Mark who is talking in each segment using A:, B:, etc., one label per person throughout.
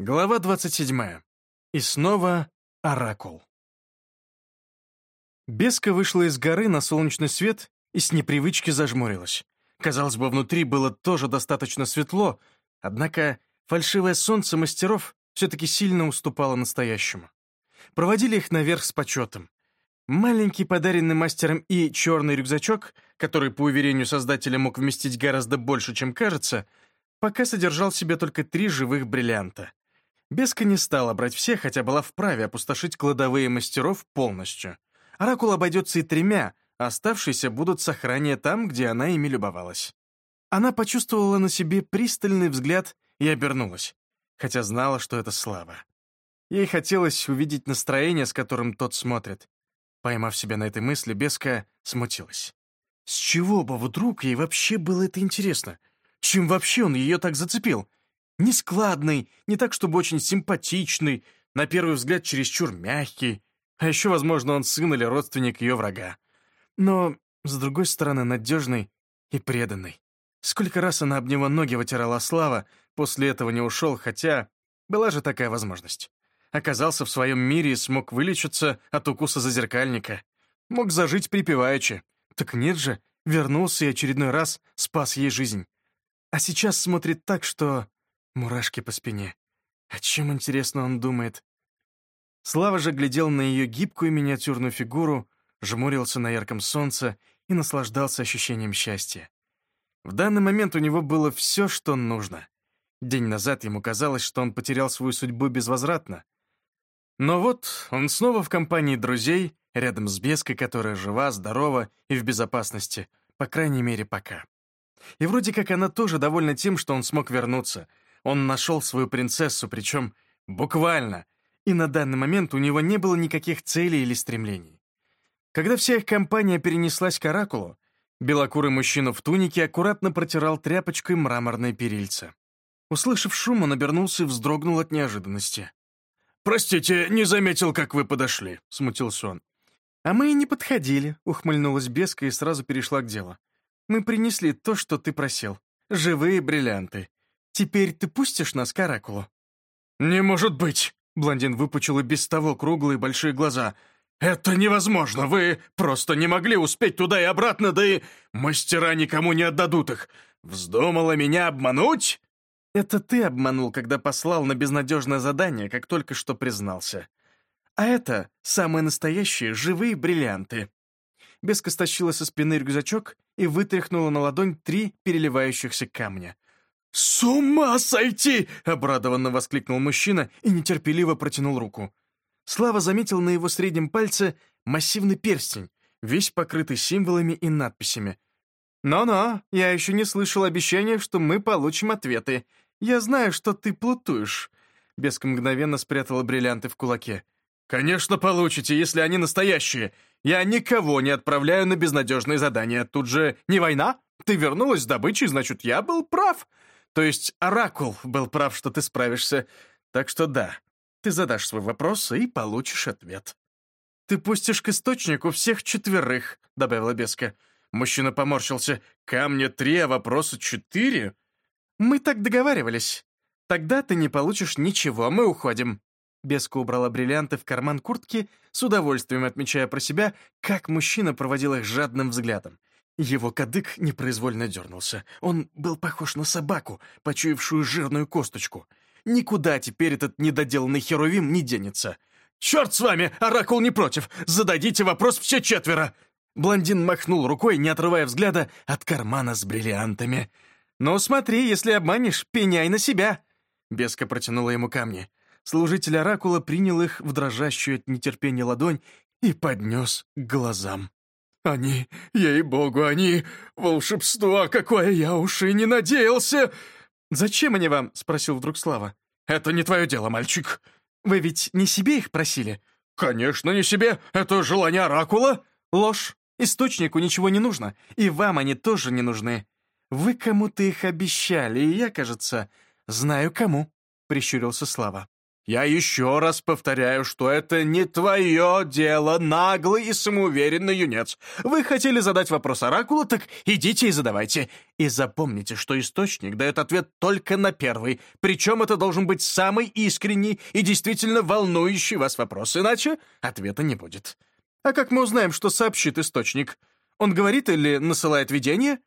A: Глава 27. И снова Оракул. Беска вышла из горы на солнечный свет и с непривычки зажмурилась. Казалось бы, внутри было тоже достаточно светло, однако фальшивое солнце мастеров все-таки сильно уступало настоящему. Проводили их наверх с почетом. Маленький подаренный мастером И черный рюкзачок, который, по уверению создателя, мог вместить гораздо больше, чем кажется, пока содержал в себе только три живых бриллианта — Беска не стала брать все, хотя была вправе опустошить кладовые мастеров полностью. Оракул обойдется и тремя, а оставшиеся будут сохранения там, где она ими любовалась. Она почувствовала на себе пристальный взгляд и обернулась, хотя знала, что это слава. Ей хотелось увидеть настроение, с которым тот смотрит. Поймав себя на этой мысли, Беска смутилась. С чего бы вдруг ей вообще было это интересно? Чем вообще он ее так зацепил? Нескладный, не так, чтобы очень симпатичный, на первый взгляд чересчур мягкий, а еще, возможно, он сын или родственник ее врага. Но, с другой стороны, надежный и преданный. Сколько раз она об него ноги вытирала Слава, после этого не ушел, хотя была же такая возможность. Оказался в своем мире и смог вылечиться от укуса зазеркальника. Мог зажить припеваючи. Так нет же, вернулся и очередной раз спас ей жизнь. А сейчас смотрит так, что Мурашки по спине. О чем, интересно, он думает? Слава же глядел на ее гибкую миниатюрную фигуру, жмурился на ярком солнце и наслаждался ощущением счастья. В данный момент у него было все, что нужно. День назад ему казалось, что он потерял свою судьбу безвозвратно. Но вот он снова в компании друзей, рядом с Беской, которая жива, здорова и в безопасности, по крайней мере, пока. И вроде как она тоже довольна тем, что он смог вернуться — он нашел свою принцессу, причем буквально, и на данный момент у него не было никаких целей или стремлений. Когда вся их компания перенеслась к Оракулу, белокурый мужчина в тунике аккуратно протирал тряпочкой мраморное перильце. Услышав шум, он обернулся и вздрогнул от неожиданности. «Простите, не заметил, как вы подошли», — смутился он. «А мы и не подходили», — ухмыльнулась Беска и сразу перешла к делу. «Мы принесли то, что ты просил. Живые бриллианты. Теперь ты пустишь нас к Оракулу?» «Не может быть!» Блондин выпучил и без того круглые большие глаза. «Это невозможно! Вы просто не могли успеть туда и обратно, да и мастера никому не отдадут их! Вздумала меня обмануть?» «Это ты обманул, когда послал на безнадежное задание, как только что признался. А это самые настоящие живые бриллианты». Беска стащила со спины рюкзачок и вытряхнула на ладонь три переливающихся камня — «С ума сойти!» — обрадованно воскликнул мужчина и нетерпеливо протянул руку. Слава заметил на его среднем пальце массивный перстень, весь покрытый символами и надписями. «Но-но, я еще не слышал обещания, что мы получим ответы. Я знаю, что ты плутуешь». Беска мгновенно спрятала бриллианты в кулаке. «Конечно получите, если они настоящие. Я никого не отправляю на безнадежные задания. Тут же не война. Ты вернулась с добычей, значит, я был прав. То есть Оракул был прав, что ты справишься. Так что да, ты задашь свой вопрос и получишь ответ. «Ты пустишь к источнику всех четверых», — добавила Беска. Мужчина поморщился. «Камня три, а вопроса четыре?» «Мы так договаривались. Тогда ты не получишь ничего, мы уходим». Беска убрала бриллианты в карман куртки, с удовольствием отмечая про себя, как мужчина проводил их жадным взглядом. Его кадык непроизвольно дернулся. Он был похож на собаку, почуявшую жирную косточку. Никуда теперь этот недоделанный херувим не денется. «Черт с вами! Оракул не против! Зададите вопрос все четверо!» Блондин махнул рукой, не отрывая взгляда от кармана с бриллиантами. «Ну смотри, если обманешь, пеняй на себя!» Беска протянула ему камни. Служитель Оракула принял их в дрожащую от нетерпения ладонь и поднес к глазам. Они, ей-богу, они... Волшебство какое, я уж и не надеялся!» «Зачем они вам?» — спросил вдруг Слава. «Это не твое дело, мальчик». «Вы ведь не себе их просили?» «Конечно, не себе. Это желание Оракула». «Ложь. Источнику ничего не нужно, и вам они тоже не нужны. Вы кому-то их обещали, и я, кажется, знаю кому», — прищурился Слава. Я еще раз повторяю, что это не твое дело, наглый и самоуверенный юнец. Вы хотели задать вопрос Оракула, так идите и задавайте. И запомните, что источник дает ответ только на первый, причем это должен быть самый искренний и действительно волнующий вас вопрос, иначе ответа не будет. А как мы узнаем, что сообщит источник? Он говорит или насылает видение?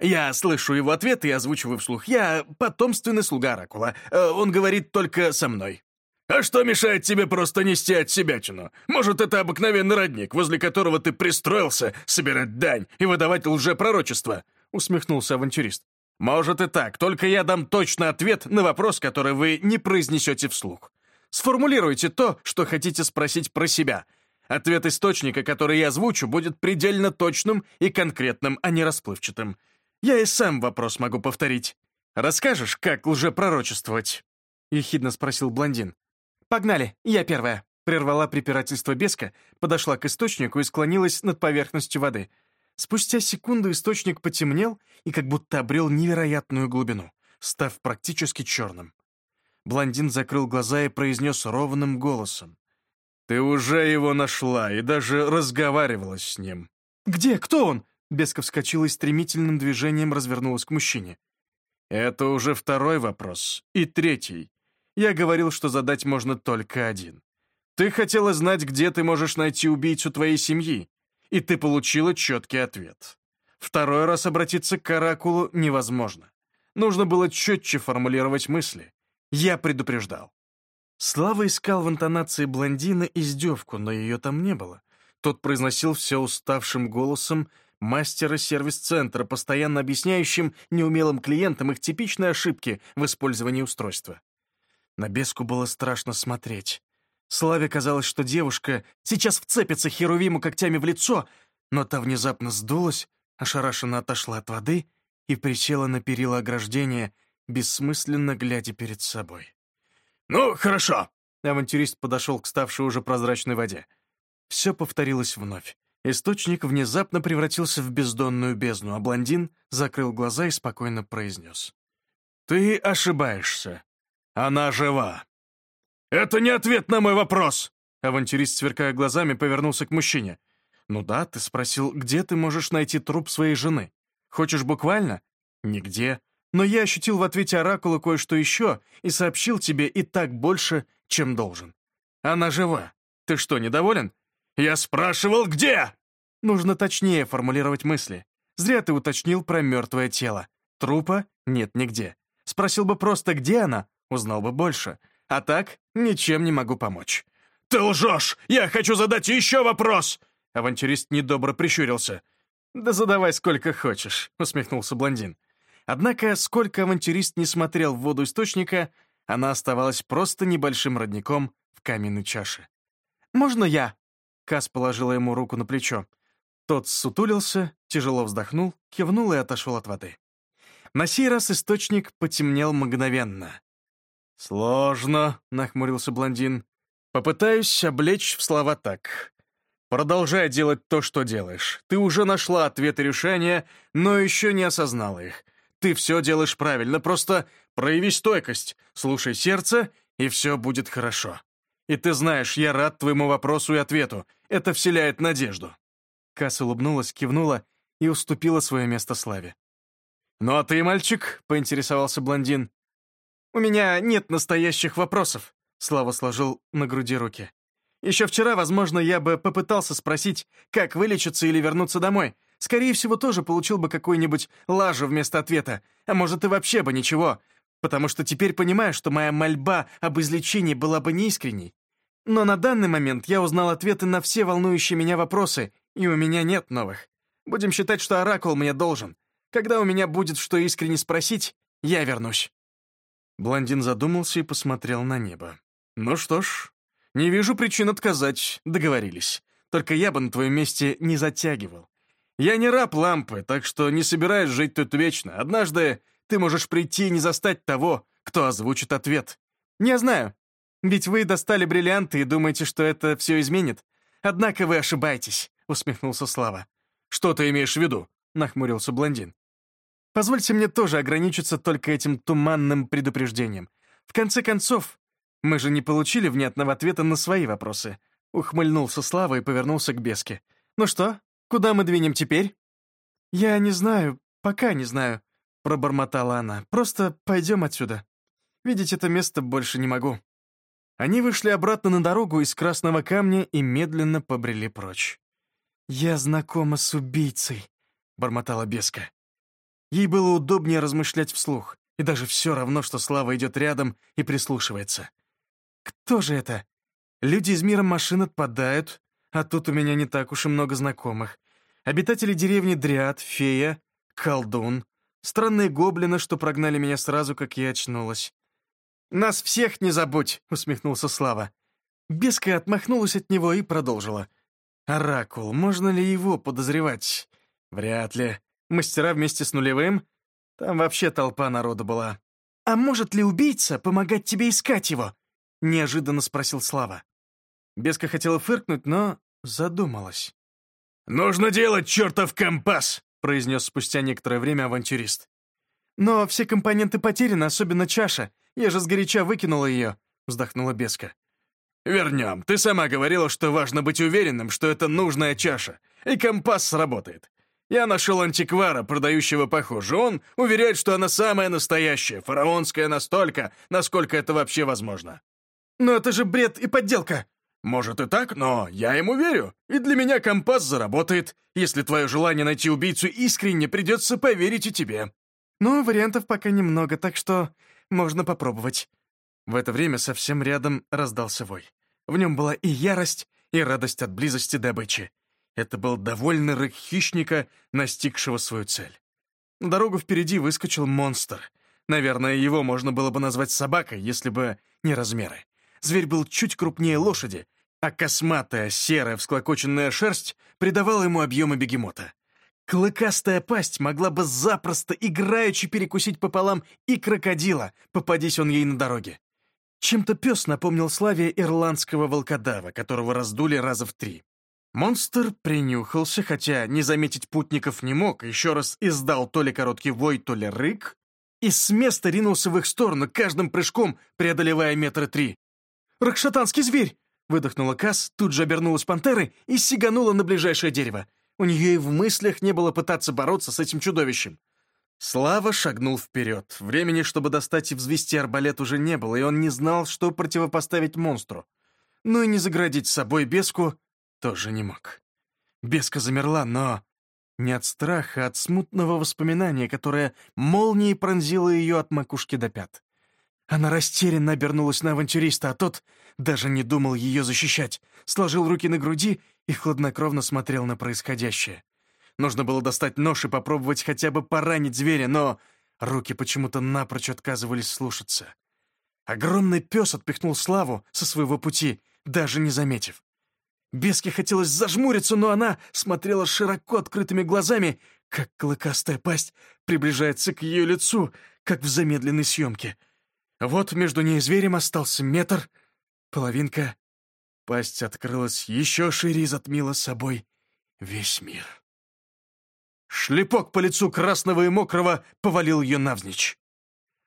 A: Я слышу его ответ и озвучиваю вслух. Я потомственный слуга Оракула. Э, он говорит только со мной. «А что мешает тебе просто нести от себя чину? Может, это обыкновенный родник, возле которого ты пристроился собирать дань и выдавать лжепророчество?» — усмехнулся авантюрист. «Может и так, только я дам точный ответ на вопрос, который вы не произнесете вслух. Сформулируйте то, что хотите спросить про себя. Ответ источника, который я озвучу, будет предельно точным и конкретным, а не расплывчатым. Я и сам вопрос могу повторить. Расскажешь, как лжепророчествовать?» — ехидно спросил блондин. «Погнали, я первая», — прервала препирательство беска, подошла к источнику и склонилась над поверхностью воды. Спустя секунду источник потемнел и как будто обрел невероятную глубину, став практически черным. Блондин закрыл глаза и произнес ровным голосом. «Ты уже его нашла и даже разговаривала с ним». «Где? Кто он?» Беска вскочила и стремительным движением развернулась к мужчине. «Это уже второй вопрос. И третий. Я говорил, что задать можно только один. Ты хотела знать, где ты можешь найти убийцу твоей семьи, и ты получила четкий ответ. Второй раз обратиться к Оракулу невозможно. Нужно было четче формулировать мысли. Я предупреждал. Слава искал в интонации блондина издевку, но ее там не было. Тот произносил все уставшим голосом, мастера сервис-центра, постоянно объясняющим неумелым клиентам их типичные ошибки в использовании устройства. На беску было страшно смотреть. Славе казалось, что девушка сейчас вцепится Херувиму когтями в лицо, но та внезапно сдулась, ошарашенно отошла от воды и присела на перила ограждения, бессмысленно глядя перед собой. «Ну, хорошо!» Авантюрист подошел к ставшей уже прозрачной воде. Все повторилось вновь. Источник внезапно превратился в бездонную бездну, а блондин закрыл глаза и спокойно произнес. «Ты ошибаешься. Она жива». «Это не ответ на мой вопрос!» Авантюрист, сверкая глазами, повернулся к мужчине. «Ну да, ты спросил, где ты можешь найти труп своей жены? Хочешь буквально?» «Нигде. Но я ощутил в ответе Оракула кое-что еще и сообщил тебе и так больше, чем должен. Она жива. Ты что, недоволен?» «Я спрашивал, где?» Нужно точнее формулировать мысли. Зря ты уточнил про мертвое тело. Трупа нет нигде. Спросил бы просто, где она, узнал бы больше. А так, ничем не могу помочь. «Ты лжешь! Я хочу задать еще вопрос!» Авантюрист недобро прищурился. «Да задавай сколько хочешь», — усмехнулся блондин. Однако, сколько авантюрист не смотрел в воду источника, она оставалась просто небольшим родником в каменной чаше. «Можно я?» Кас положила ему руку на плечо. Тот сутулился, тяжело вздохнул, кивнул и отошел от воды. На сей раз источник потемнел мгновенно. «Сложно», — нахмурился блондин. «Попытаюсь облечь в слова так. Продолжай делать то, что делаешь. Ты уже нашла ответы решения, но еще не осознала их. Ты все делаешь правильно, просто прояви стойкость, слушай сердце, и все будет хорошо. И ты знаешь, я рад твоему вопросу и ответу. Это вселяет надежду». Касс улыбнулась, кивнула и уступила свое место Славе. «Ну а ты, мальчик?» — поинтересовался блондин. «У меня нет настоящих вопросов», — Слава сложил на груди руки. «Еще вчера, возможно, я бы попытался спросить, как вылечиться или вернуться домой. Скорее всего, тоже получил бы какую-нибудь лажу вместо ответа, а может и вообще бы ничего, потому что теперь понимаю, что моя мольба об излечении была бы неискренней. Но на данный момент я узнал ответы на все волнующие меня вопросы, и у меня нет новых. Будем считать, что Оракул мне должен. Когда у меня будет что искренне спросить, я вернусь». Блондин задумался и посмотрел на небо. «Ну что ж, не вижу причин отказать, договорились. Только я бы на твоем месте не затягивал. Я не раб лампы, так что не собираюсь жить тут вечно. Однажды ты можешь прийти и не застать того, кто озвучит ответ. Не знаю, ведь вы достали бриллианты и думаете, что это все изменит. Однако вы ошибаетесь», — усмехнулся Слава. «Что ты имеешь в виду?» — нахмурился блондин. «Позвольте мне тоже ограничиться только этим туманным предупреждением. В конце концов, Мы же не получили внятного ответа на свои вопросы. Ухмыльнулся Слава и повернулся к Беске. «Ну что, куда мы двинем теперь?» «Я не знаю, пока не знаю», — пробормотала она. «Просто пойдем отсюда. Видеть это место больше не могу». Они вышли обратно на дорогу из Красного Камня и медленно побрели прочь. «Я знакома с убийцей», — бормотала Беска. Ей было удобнее размышлять вслух, и даже все равно, что Слава идет рядом и прислушивается. «Кто же это? Люди из мира машин отпадают, а тут у меня не так уж и много знакомых. Обитатели деревни Дриад, Фея, Колдун, странные гоблины, что прогнали меня сразу, как я очнулась. «Нас всех не забудь!» — усмехнулся Слава. Беска отмахнулась от него и продолжила. «Оракул, можно ли его подозревать? Вряд ли. Мастера вместе с нулевым? Там вообще толпа народа была. А может ли убийца помогать тебе искать его?» — неожиданно спросил Слава. Беска хотела фыркнуть, но задумалась. «Нужно делать чертов компас!» — произнес спустя некоторое время авантюрист. «Но все компоненты потеряны, особенно чаша. Я же сгоряча выкинула ее», — вздохнула Беска. «Вернем. Ты сама говорила, что важно быть уверенным, что это нужная чаша, и компас сработает. Я нашел антиквара, продающего похоже. Он уверяет, что она самая настоящая, фараонская настолько, насколько это вообще возможно». «Но это же бред и подделка!» «Может и так, но я ему верю. И для меня компас заработает. Если твое желание найти убийцу искренне, придется поверить и тебе». «Ну, вариантов пока немного, так что можно попробовать». В это время совсем рядом раздался вой. В нем была и ярость, и радость от близости добычи. Это был довольный рык хищника, настигшего свою цель. На дорогу впереди выскочил монстр. Наверное, его можно было бы назвать собакой, если бы не размеры. Зверь был чуть крупнее лошади, а косматая, серая, всклокоченная шерсть придавала ему объемы бегемота. Клыкастая пасть могла бы запросто, играючи перекусить пополам и крокодила, попадись он ей на дороге. Чем-то пес напомнил Славе ирландского волкодава, которого раздули раза в три. Монстр принюхался, хотя не заметить путников не мог, еще раз издал то ли короткий вой, то ли рык, и с места ринулся в их сторону, каждым прыжком преодолевая метры три. «Ракшатанский зверь!» — выдохнула Касс, тут же обернулась пантерой и сиганула на ближайшее дерево. У нее и в мыслях не было пытаться бороться с этим чудовищем. Слава шагнул вперед. Времени, чтобы достать и взвести арбалет, уже не было, и он не знал, что противопоставить монстру. Ну и не заградить с собой беску тоже не мог. Беска замерла, но не от страха, а от смутного воспоминания, которое молнией пронзило ее от макушки до пят. Она растерянно обернулась на авантюриста, а тот даже не думал ее защищать, сложил руки на груди и хладнокровно смотрел на происходящее. Нужно было достать нож и попробовать хотя бы поранить зверя, но руки почему-то напрочь отказывались слушаться. Огромный пес отпихнул Славу со своего пути, даже не заметив. Беске хотелось зажмуриться, но она смотрела широко открытыми глазами, как клыкастая пасть приближается к ее лицу, как в замедленной съемке — вот между ней и зверем остался метр, половинка. Пасть открылась еще шире и затмила собой весь мир. Шлепок по лицу красного и мокрого повалил ее навзничь.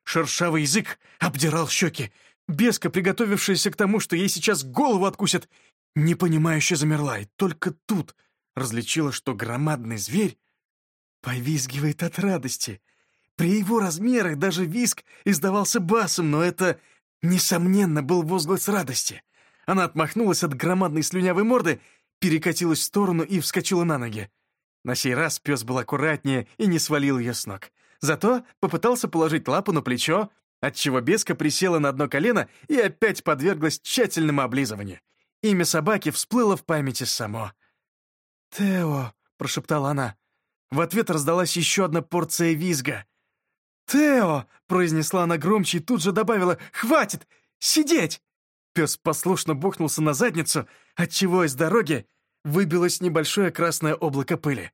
A: Шершавый язык обдирал щеки. Беска, приготовившаяся к тому, что ей сейчас голову откусят, непонимающе замерла, и только тут различила, что громадный зверь повизгивает от радости, при его размерах даже виск издавался басом, но это, несомненно, был возглас радости. Она отмахнулась от громадной слюнявой морды, перекатилась в сторону и вскочила на ноги. На сей раз пес был аккуратнее и не свалил ее с ног. Зато попытался положить лапу на плечо, отчего беска присела на одно колено и опять подверглась тщательному облизыванию. Имя собаки всплыло в памяти само. «Тео», — прошептала она. В ответ раздалась еще одна порция визга. «Тео!» — произнесла она громче и тут же добавила «Хватит! Сидеть!» Пес послушно бухнулся на задницу, отчего из дороги выбилось небольшое красное облако пыли.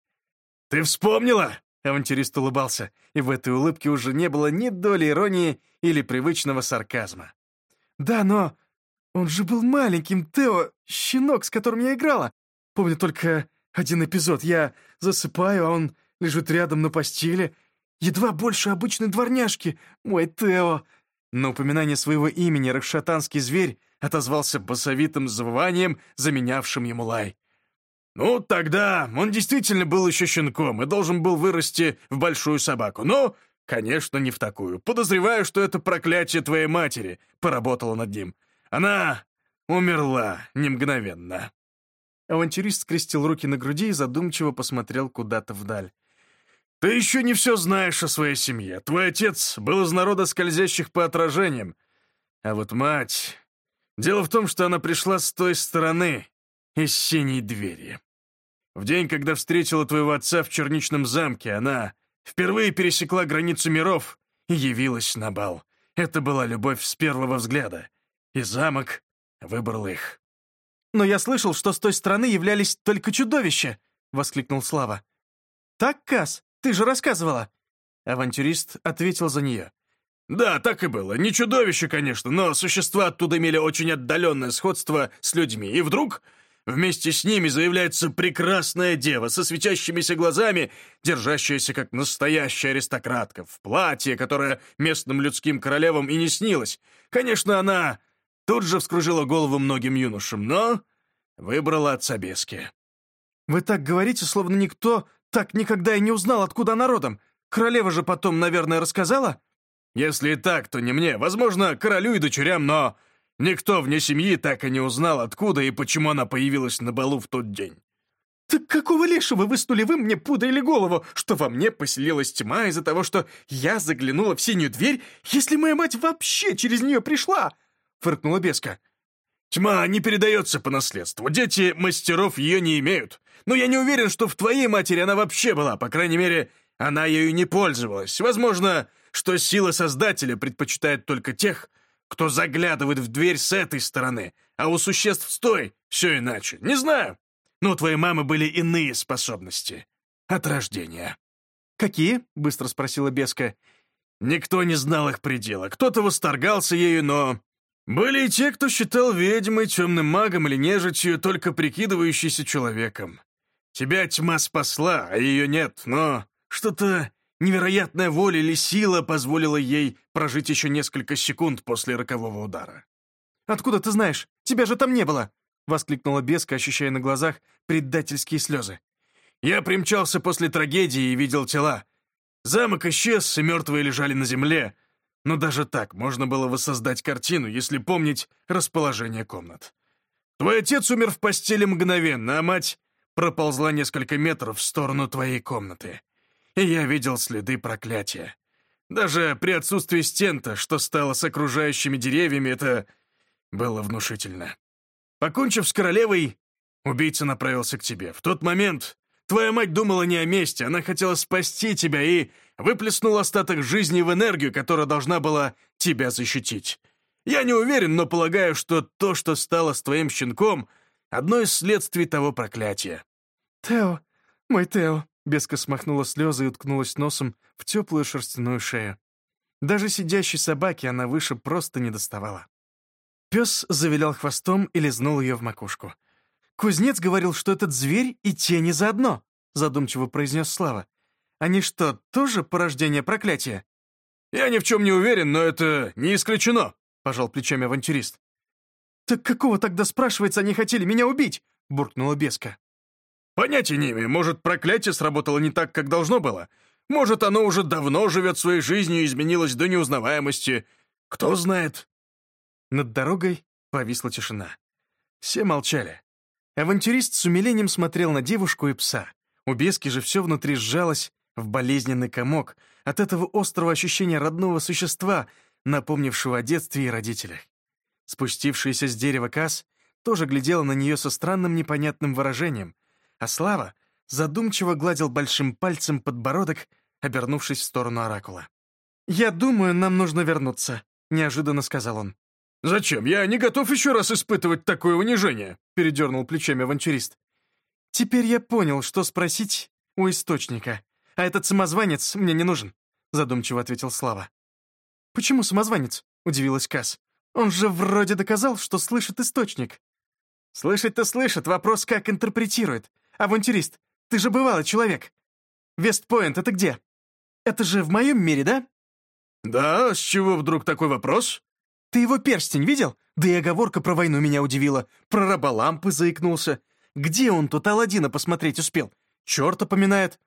A: «Ты вспомнила?» — авантюрист улыбался, и в этой улыбке уже не было ни доли иронии или привычного сарказма. «Да, но он же был маленьким, Тео, щенок, с которым я играла. Помню только один эпизод. Я засыпаю, а он лежит рядом на постели, Едва больше обычной дворняжки, мой Тео. На упоминание своего имени ракшатанский зверь отозвался басовитым завыванием, заменявшим ему лай. «Ну, тогда он действительно был еще щенком и должен был вырасти в большую собаку. Но, конечно, не в такую. Подозреваю, что это проклятие твоей матери поработало над ним. Она умерла не мгновенно». Авантюрист скрестил руки на груди и задумчиво посмотрел куда-то вдаль. «Ты еще не все знаешь о своей семье. Твой отец был из народа скользящих по отражениям. А вот мать... Дело в том, что она пришла с той стороны, из синей двери. В день, когда встретила твоего отца в Черничном замке, она впервые пересекла границу миров и явилась на бал. Это была любовь с первого взгляда, и замок выбрал их.
B: «Но я слышал, что с той стороны являлись только чудовища!» — воскликнул Слава. «Так, Кас, ты же рассказывала!»
A: Авантюрист ответил за нее. «Да, так и было. Не чудовище, конечно, но существа оттуда имели очень отдаленное сходство с людьми. И вдруг вместе с ними заявляется прекрасная дева со светящимися глазами, держащаяся как настоящая аристократка, в платье, которое местным людским королевам и не снилось. Конечно, она Тут же вскружила голову многим юношам, но выбрала отца Бески.
B: «Вы так говорите, словно никто так никогда и не узнал, откуда она родом. Королева же потом, наверное, рассказала?»
A: «Если и так, то не мне. Возможно, королю и дочерям, но никто вне семьи так и не узнал, откуда и почему она появилась на балу в тот день».
B: «Так какого лешего выснули вы мне пудрили голову, что во мне поселилась тьма из-за того, что я заглянула в синюю дверь, если моя мать вообще через нее пришла?» — фыркнула беска.
A: «Тьма не передается по наследству. Дети мастеров ее не имеют. Но я не уверен, что в твоей матери она вообще была. По крайней мере, она ею не пользовалась. Возможно, что сила Создателя предпочитает только тех, кто заглядывает в дверь с этой стороны, а у существ с той все иначе. Не знаю. Но у твоей мамы были иные способности. От рождения».
B: «Какие?» — быстро спросила Беска.
A: «Никто не знал их предела. Кто-то восторгался ею, но были и те, кто считал ведьмой, темным магом или нежитью, только прикидывающейся человеком. Тебя тьма спасла, а ее нет, но что-то невероятная воля или сила позволила ей прожить еще несколько секунд после рокового удара.
B: «Откуда ты знаешь? Тебя же там не было!» — воскликнула Беска, ощущая на глазах предательские слезы.
A: «Я примчался после трагедии и видел тела. Замок исчез, и мертвые лежали на земле, но даже так можно было воссоздать картину, если помнить расположение комнат. Твой отец умер в постели мгновенно, а мать проползла несколько метров в сторону твоей комнаты. И я видел следы проклятия. Даже при отсутствии стен-то, что стало с окружающими деревьями, это было внушительно. Покончив с королевой, убийца направился к тебе. В тот момент твоя мать думала не о мести, она хотела спасти тебя и выплеснул остаток жизни в энергию, которая должна была тебя защитить. Я не уверен, но полагаю, что то, что стало с твоим щенком, одно из следствий того проклятия».
B: «Тео, мой Тео», — Беска смахнула слезы и уткнулась носом в теплую шерстяную шею. Даже сидящей собаке она выше просто не доставала. Пес завилял хвостом и лизнул ее в макушку. «Кузнец говорил, что этот зверь и тени заодно», — задумчиво произнес Слава. Они что, тоже порождение проклятия?»
A: «Я ни в чем не уверен, но это не исключено», — пожал плечами авантюрист.
B: «Так какого тогда, спрашивается, они хотели меня убить?» — буркнула Беска.
A: «Понятия не имею. Может, проклятие сработало не так, как должно было. Может, оно уже давно живет своей жизнью и изменилось до неузнаваемости. Кто знает?»
B: Над дорогой повисла тишина. Все молчали. Авантюрист с умилением смотрел на девушку и пса. У Бески же все внутри сжалось, в болезненный комок от этого острого ощущения родного существа, напомнившего о детстве и родителях. Спустившаяся с дерева Кас тоже глядела на нее со странным непонятным выражением, а Слава задумчиво гладил большим пальцем подбородок, обернувшись в сторону Оракула. «Я думаю, нам нужно вернуться», — неожиданно сказал он.
A: «Зачем? Я не готов еще раз испытывать такое унижение», — передернул плечами авантюрист.
B: «Теперь я понял, что спросить у источника», а этот самозванец мне не нужен», — задумчиво ответил Слава. «Почему самозванец?» — удивилась Касс. «Он же вроде доказал, что слышит источник». «Слышать-то слышит, вопрос как интерпретирует. Авантюрист, ты же бывалый человек. Вестпоинт — это где? Это же в моем мире, да?» «Да, с чего вдруг такой вопрос?»
A: «Ты его перстень видел? Да и оговорка про войну меня удивила. Про раболампы заикнулся. Где он тут Аладдина посмотреть успел? Черта поминает».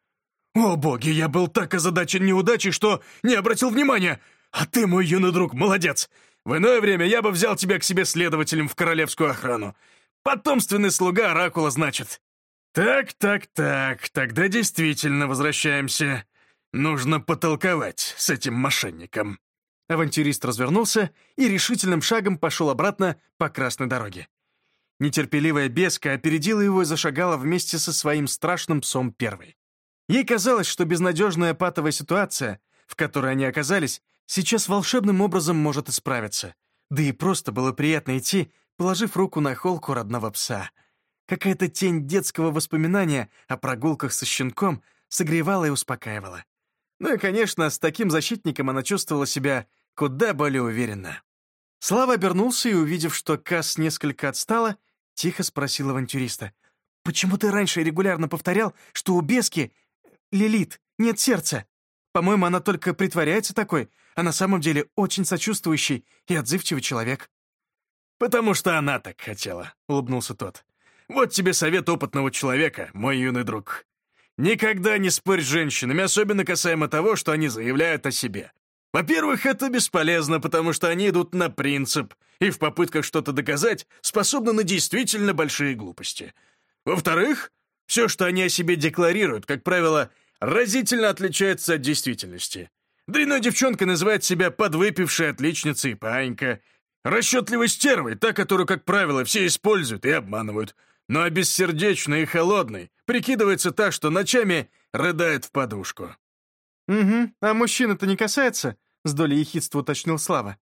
B: «О, боги, я был так озадачен неудачей, что не обратил внимания! А ты, мой юный друг, молодец! В иное время я бы взял тебя к себе следователем в королевскую охрану. Потомственный слуга Оракула, значит. Так, так, так, тогда действительно возвращаемся. Нужно потолковать с этим мошенником».
A: Авантюрист развернулся и решительным шагом пошел обратно по красной дороге. Нетерпеливая беска опередила его и зашагала вместе со своим страшным псом первой. Ей казалось, что безнадежная патовая ситуация, в которой они оказались, сейчас волшебным образом может исправиться. Да и просто было приятно идти, положив руку на холку родного пса. Какая-то тень детского воспоминания о прогулках со щенком согревала и успокаивала. Ну и, конечно, с таким защитником она чувствовала себя куда более уверенно. Слава обернулся и, увидев, что Касс несколько отстала, тихо спросил авантюриста. «Почему ты раньше регулярно повторял, что у Бески, Лилит, нет сердца? По-моему, она только притворяется такой, а на самом деле очень сочувствующий и отзывчивый человек».
B: «Потому что она так хотела», — улыбнулся тот. «Вот тебе совет опытного человека, мой юный друг. Никогда не спорь с женщинами, особенно касаемо того, что они заявляют о себе. Во-первых, это бесполезно, потому что они идут на принцип и в попытках что-то доказать способны на действительно большие глупости. Во-вторых, все, что они о себе декларируют, как правило, разительно отличается от действительности. Дряной девчонка называет себя подвыпившей отличницей паинька, расчетливой стервой, та, которую, как правило, все используют и обманывают, а бессердечной и холодной прикидывается так, что ночами рыдает в подушку.
A: «Угу, а мужчина-то не касается?» — с долей ехидства уточнил Слава.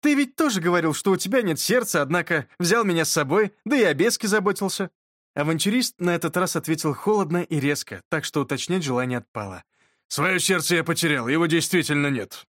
A: «Ты ведь тоже говорил, что у тебя нет сердца, однако взял меня с собой, да и о беске заботился». Авантюрист на этот раз ответил холодно и резко, так что уточнять желание отпало.
B: «Свое сердце я потерял, его действительно нет.